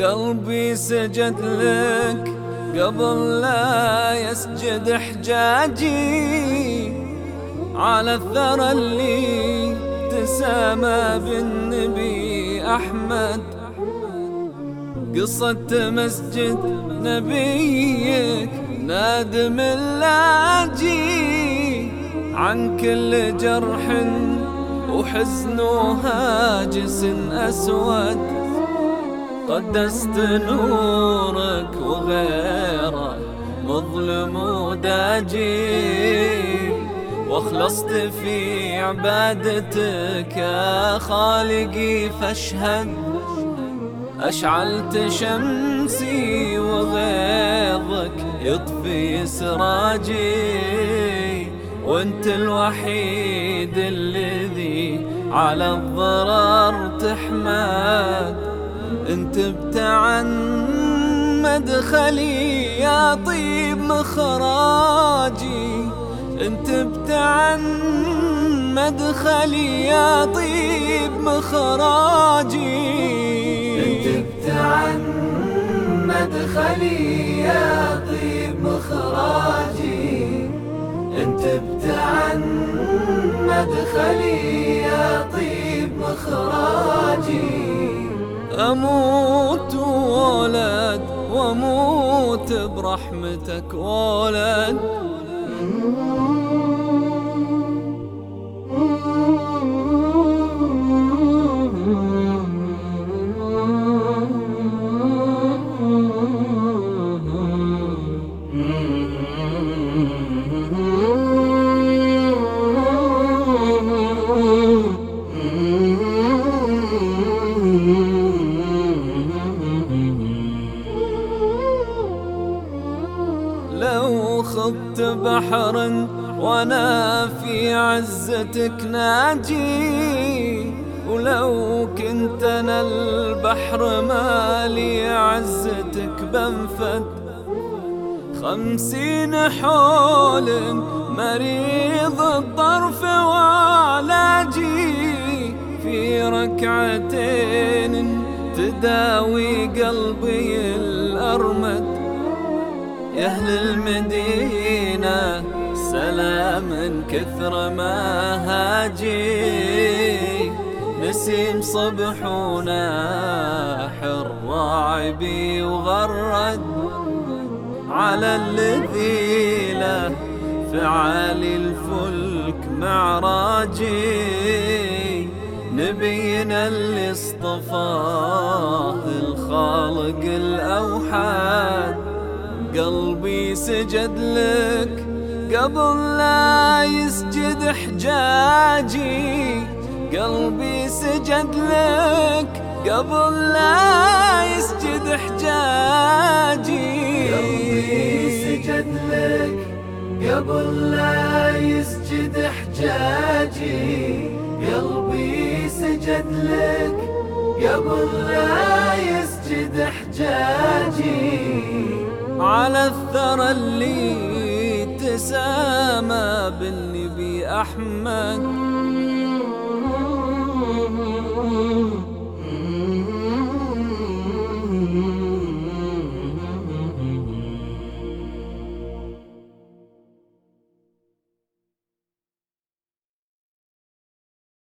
قلبي سجد لك قبل لا يسجد حجاجي على الثرى اللي تسامى بالنبي أحمد. قصة مسجد نبيك نادم اللاجي عن كل جرح وحزن هاجس أسود. قدست نورك وغيره مظلم وداجي. واخلصت في عبادتك يا خالقي فاشهد. أشعلت شمسي وغيظك يطفي سراجي وانت الوحيد الذي على الضرر تحمد. انت بتعن مدخلي يا طيب مخراجي. انت بتعن مدخلي يا طيب مخراجي. انت بتعن مدخلي يا طيب مخراجي. انت بتعن مدخلي يا طيب مخراجي. أموت ولد وأموت برحمتك ولد. لو خضت بحرا وانا في عزتك ناجي. ولو كنت انا البحر مالي عزتك بنفد. خمسين حول مريض الطرف وعلاجي. في ركعتين تداوي قلبي الأرمد. يا أهل المدينة، سلام كثر ما هاجي نسيم صبح وناح الراعبي وغرد. على الذي له فعال الفلك معراجي. نبينا اللي اصطفاه الخالق الأوحد. قلبي سجد لك، قبل لا يسجد حجاجي. قلبي سجد لك، قبل لا يسجد حجاجي. قلبي سجد لك، قبل لا يسجد حجاجي. قلبي سجد لك، قبل لا يسجد حجاجي. على الثرى اللي تسامى بالنبي أحمد.